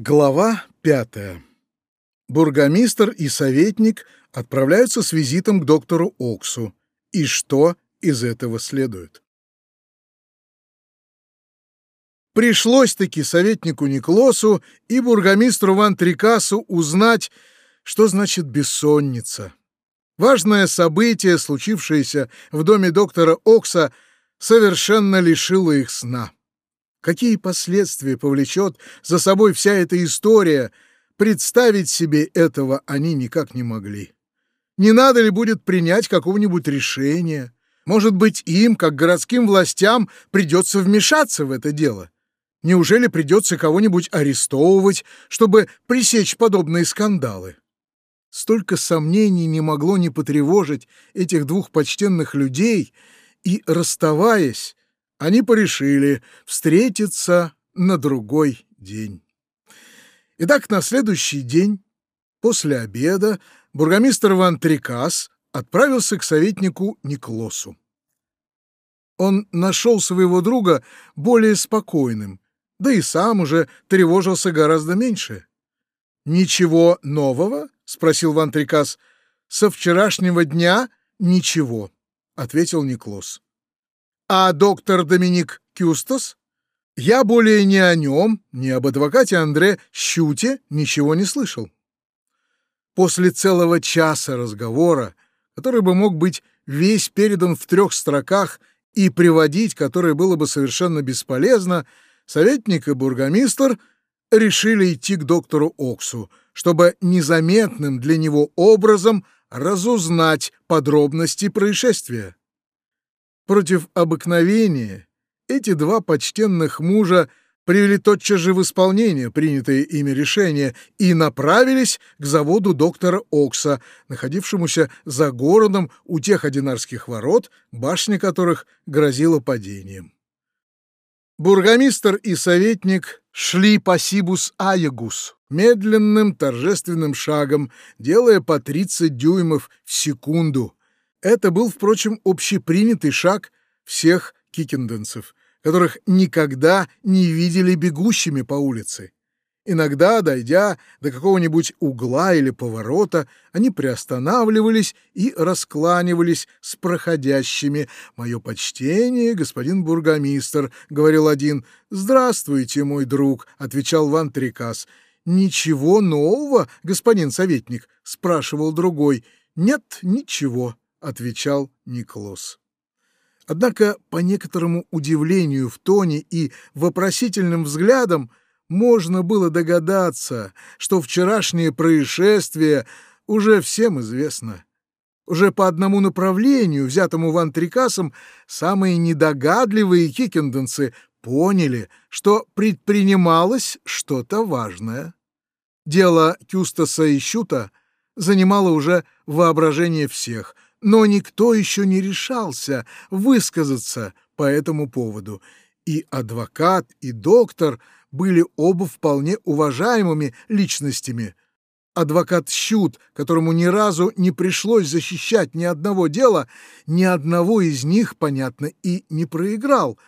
Глава пятая. Бургомистр и советник отправляются с визитом к доктору Оксу. И что из этого следует? Пришлось-таки советнику Никлосу и бургомистру Ван Трикасу узнать, что значит бессонница. Важное событие, случившееся в доме доктора Окса, совершенно лишило их сна. Какие последствия повлечет за собой вся эта история, представить себе этого они никак не могли. Не надо ли будет принять какого-нибудь решения? Может быть, им, как городским властям, придется вмешаться в это дело? Неужели придется кого-нибудь арестовывать, чтобы пресечь подобные скандалы? Столько сомнений не могло не потревожить этих двух почтенных людей, и, расставаясь, они порешили встретиться на другой день. Итак, на следующий день, после обеда, бургомистр Ван Трикас отправился к советнику Никлосу. Он нашел своего друга более спокойным, да и сам уже тревожился гораздо меньше. «Ничего нового?» — спросил Ван Трикас. «Со вчерашнего дня ничего», — ответил Никлос. А доктор Доминик Кюстос? Я более ни о нем, ни об адвокате Андре Щуте ничего не слышал. После целого часа разговора, который бы мог быть весь передан в трех строках и приводить, которое было бы совершенно бесполезно, советник и бургомистр решили идти к доктору Оксу, чтобы незаметным для него образом разузнать подробности происшествия. Против обыкновения эти два почтенных мужа привели тотчас же в исполнение принятое ими решение и направились к заводу доктора Окса, находившемуся за городом у тех одинарских ворот, башня которых грозила падением. Бургомистр и советник шли по Сибус Аягус медленным торжественным шагом, делая по 30 дюймов в секунду — это был, впрочем, общепринятый шаг всех кикенденцев, которых никогда не видели бегущими по улице. Иногда, дойдя до какого-нибудь угла или поворота, они приостанавливались и раскланивались с проходящими. «Мое почтение, господин бургомистр», — говорил один. «Здравствуйте, мой друг», — отвечал Ван Трикас. «Ничего нового, господин советник?» — спрашивал другой. «Нет, ничего», — отвечал Никлос. Однако по некоторому удивлению в тоне и вопросительным взглядам можно было догадаться, что вчерашнее происшествие уже всем известно. Уже по одному направлению, взятому Ван Трикасом, самые недогадливые кикенденцы поняли, что предпринималось что-то важное. Дело Кюстаса и Щута занимало уже воображение всех — но никто еще не решался высказаться по этому поводу, и адвокат, и доктор были оба вполне уважаемыми личностями. Адвокат Щут, которому ни разу не пришлось защищать ни одного дела, ни одного из них, понятно, и не проиграл.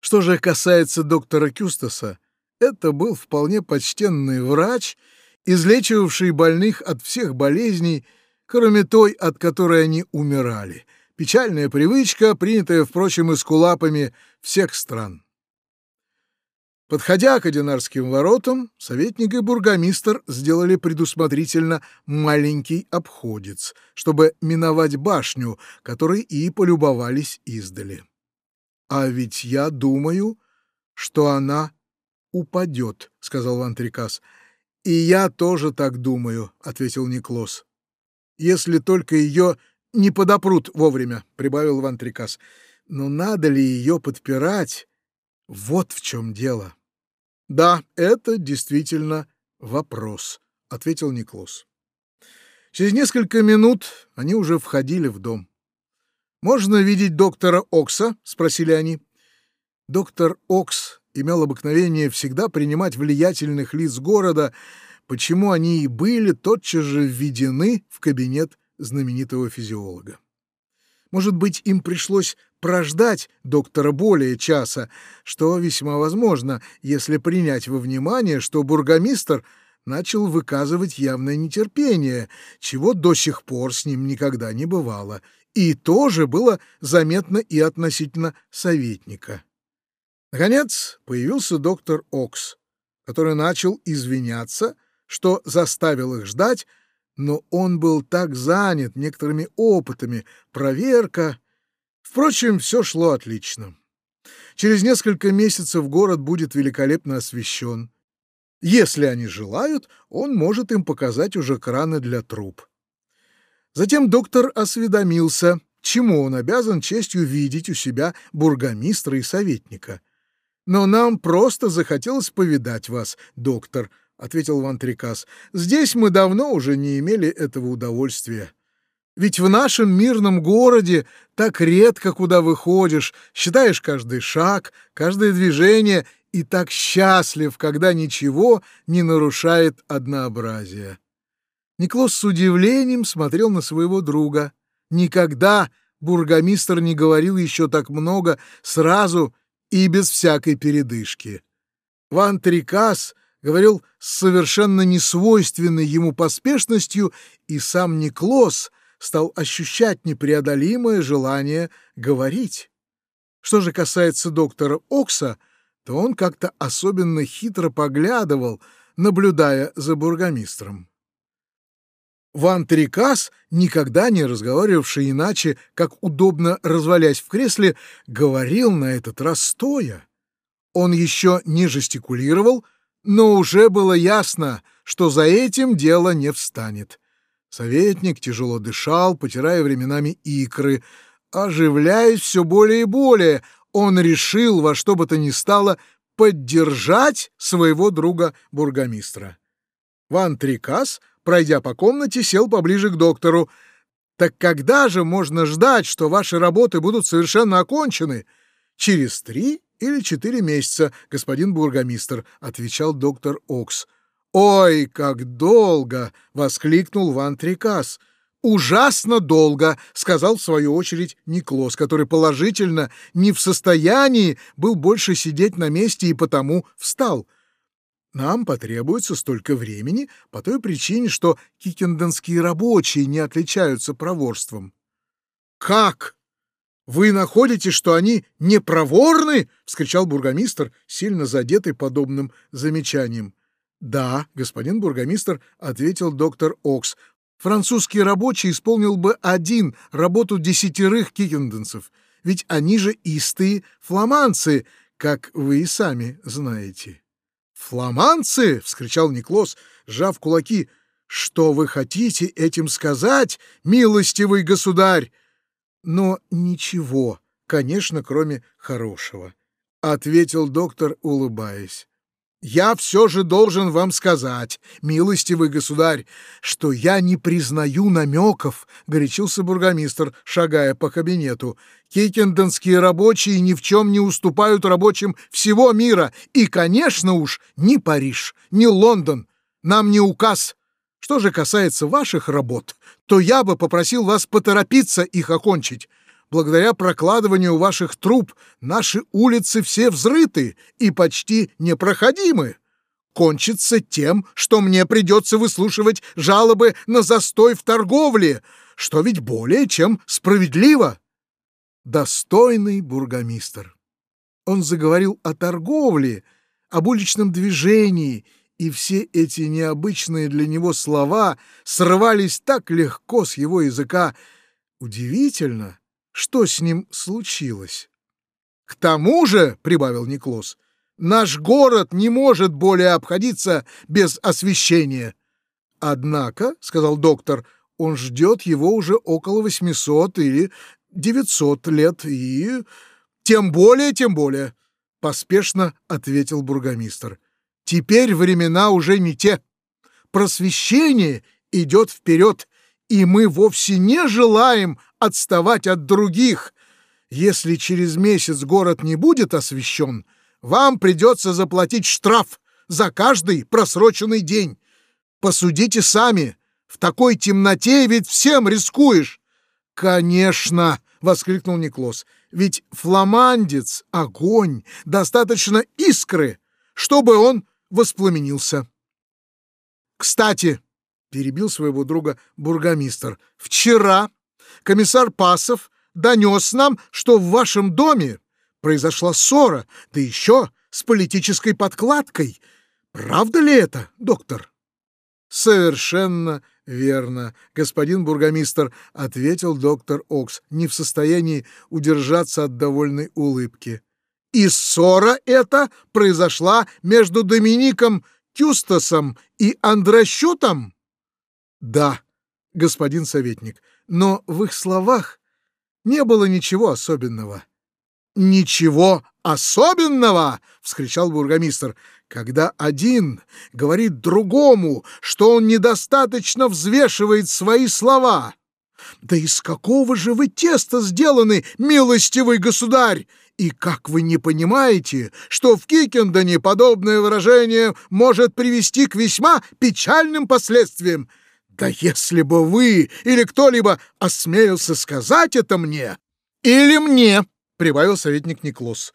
Что же касается доктора Кюстаса, это был вполне почтенный врач, излечивавший больных от всех болезней, кроме той, от которой они умирали. Печальная привычка, принятая, впрочем, эскулапами всех стран. Подходя к Одинарским воротам, советник и бургомистр сделали предусмотрительно маленький обходец, чтобы миновать башню, которой и полюбовались издали. «А ведь я думаю, что она упадет», — сказал Ван Трикас. «И я тоже так думаю», — ответил Никлос если только ее не подопрут вовремя», — прибавил Иван Трикас. «Но надо ли ее подпирать? Вот в чем дело». «Да, это действительно вопрос», — ответил Никлос. Через несколько минут они уже входили в дом. «Можно видеть доктора Окса?» — спросили они. Доктор Окс имел обыкновение всегда принимать влиятельных лиц города, почему они и были тотчас же введены в кабинет знаменитого физиолога. Может быть, им пришлось прождать доктора более часа, что весьма возможно, если принять во внимание, что бургомистр начал выказывать явное нетерпение, чего до сих пор с ним никогда не бывало, и тоже было заметно и относительно советника. Наконец появился доктор Окс, который начал извиняться, что заставил их ждать, но он был так занят некоторыми опытами, проверка. Впрочем, все шло отлично. Через несколько месяцев город будет великолепно освещен. Если они желают, он может им показать уже краны для труб. Затем доктор осведомился, чему он обязан честью видеть у себя бургомистра и советника. «Но нам просто захотелось повидать вас, доктор», — ответил Ван Трикас. «Здесь мы давно уже не имели этого удовольствия. Ведь в нашем мирном городе так редко куда выходишь, считаешь каждый шаг, каждое движение и так счастлив, когда ничего не нарушает однообразие». Никлос с удивлением смотрел на своего друга. Никогда бургомистр не говорил еще так много сразу и без всякой передышки. Ван Трикас говорил с совершенно несвойственной ему поспешностью, и сам Никлос стал ощущать непреодолимое желание говорить. Что же касается доктора Окса, то он как-то особенно хитро поглядывал, наблюдая за бургомистром. Ван Трикас, никогда не разговаривавший иначе, как удобно развалясь в кресле, говорил на этот раз стоя. Он еще не жестикулировал, но уже было ясно, что за этим дело не встанет. Советник тяжело дышал, потирая временами икры. Оживляясь все более и более, он решил во что бы то ни стало поддержать своего друга-бургомистра. Ван Трикас — пройдя по комнате, сел поближе к доктору. «Так когда же можно ждать, что ваши работы будут совершенно окончены?» «Через три или четыре месяца, господин бургомистр», — отвечал доктор Окс. «Ой, как долго!» — воскликнул Ван Трикас. «Ужасно долго!» — сказал в свою очередь Никлос, который положительно не в состоянии был больше сидеть на месте и потому встал. Нам потребуется столько времени по той причине, что кикенденские рабочие не отличаются проворством. Как? Вы находите, что они не проворны? вскричал бургомистр, сильно задетый подобным замечанием. Да, господин бургомистр, ответил доктор Окс. Французский рабочий исполнил бы один работу десятерых кикенденцев, ведь они же истые фламанцы, как вы и сами знаете. «Фламанцы!» — вскричал Никлос, сжав кулаки. «Что вы хотите этим сказать, милостивый государь?» «Но ничего, конечно, кроме хорошего», — ответил доктор, улыбаясь. «Я все же должен вам сказать, милостивый государь, что я не признаю намеков», — горячился бургомистр, шагая по кабинету. «Кикенденские рабочие ни в чем не уступают рабочим всего мира, и, конечно уж, ни Париж, ни Лондон. Нам не указ. Что же касается ваших работ, то я бы попросил вас поторопиться их окончить». Благодаря прокладыванию ваших труб наши улицы все взрыты и почти непроходимы. Кончится тем, что мне придется выслушивать жалобы на застой в торговле, что ведь более чем справедливо. Достойный бургомистр. Он заговорил о торговле, об уличном движении, и все эти необычные для него слова срывались так легко с его языка. Удивительно, что с ним случилось. «К тому же, — прибавил Никлос, — наш город не может более обходиться без освещения. Однако, — сказал доктор, — он ждет его уже около восьмисот или девятьсот лет, и... Тем более, тем более, — поспешно ответил бургомистр. Теперь времена уже не те. Просвещение идет вперед, и мы вовсе не желаем отставать от других. Если через месяц город не будет освещен, вам придется заплатить штраф за каждый просроченный день. Посудите сами, в такой темноте ведь всем рискуешь. Конечно, воскликнул Никлос. Ведь фламандец — огонь, достаточно искры, чтобы он воспламенился. Кстати, — перебил своего друга бургомистр, — вчера комиссар Пасов донес нам, что в вашем доме произошла ссора, да еще с политической подкладкой. Правда ли это, доктор? Совершенно верно, господин бургомистр, ответил доктор Окс, не в состоянии удержаться от довольной улыбки. И ссора эта произошла между Домиником Кюстасом и Андросчетом? Да, господин советник, но в их словах не было ничего особенного. «Ничего особенного!» — вскричал бургомистр. «Когда один говорит другому, что он недостаточно взвешивает свои слова. Да из какого же вы теста сделаны, милостивый государь? И как вы не понимаете, что в Кикендоне подобное выражение может привести к весьма печальным последствиям? Да если бы вы или кто-либо осмелился сказать это мне, или мне, — прибавил советник Никлос.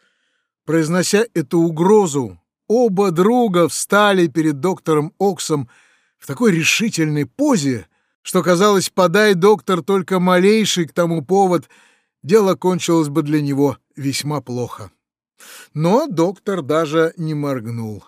Произнося эту угрозу, оба друга встали перед доктором Оксом в такой решительной позе, что, казалось, подай доктор только малейший к тому повод, дело кончилось бы для него весьма плохо. Но доктор даже не моргнул.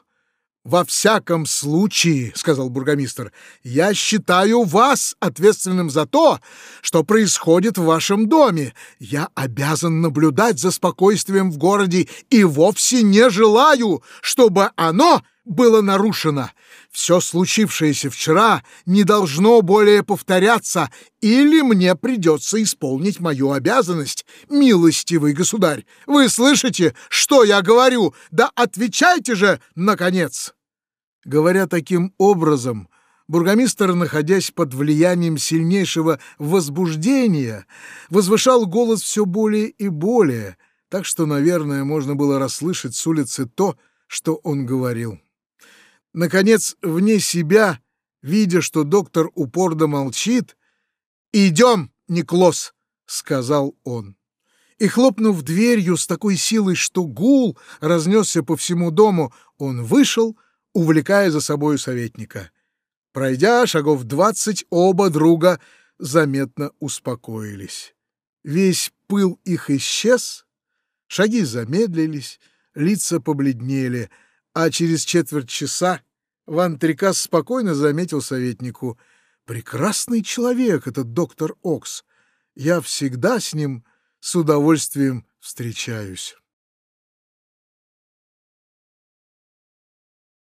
«Во всяком случае, — сказал бургомистр, — я считаю вас ответственным за то, что происходит в вашем доме. Я обязан наблюдать за спокойствием в городе и вовсе не желаю, чтобы оно было нарушено. Все случившееся вчера не должно более повторяться, или мне придется исполнить мою обязанность, милостивый государь. Вы слышите, что я говорю? Да отвечайте же, наконец!» Говоря таким образом, бургомистр, находясь под влиянием сильнейшего возбуждения, возвышал голос все более и более, так что, наверное, можно было расслышать с улицы то, что он говорил. Наконец, вне себя, видя, что доктор упорно молчит, «Идем, Никлос!» — сказал он. И, хлопнув дверью с такой силой, что гул разнесся по всему дому, он вышел, увлекая за собою советника. Пройдя шагов двадцать, оба друга заметно успокоились. Весь пыл их исчез, шаги замедлились, лица побледнели — а через четверть часа Ван Трикас спокойно заметил советнику. «Прекрасный человек этот доктор Окс. Я всегда с ним с удовольствием встречаюсь».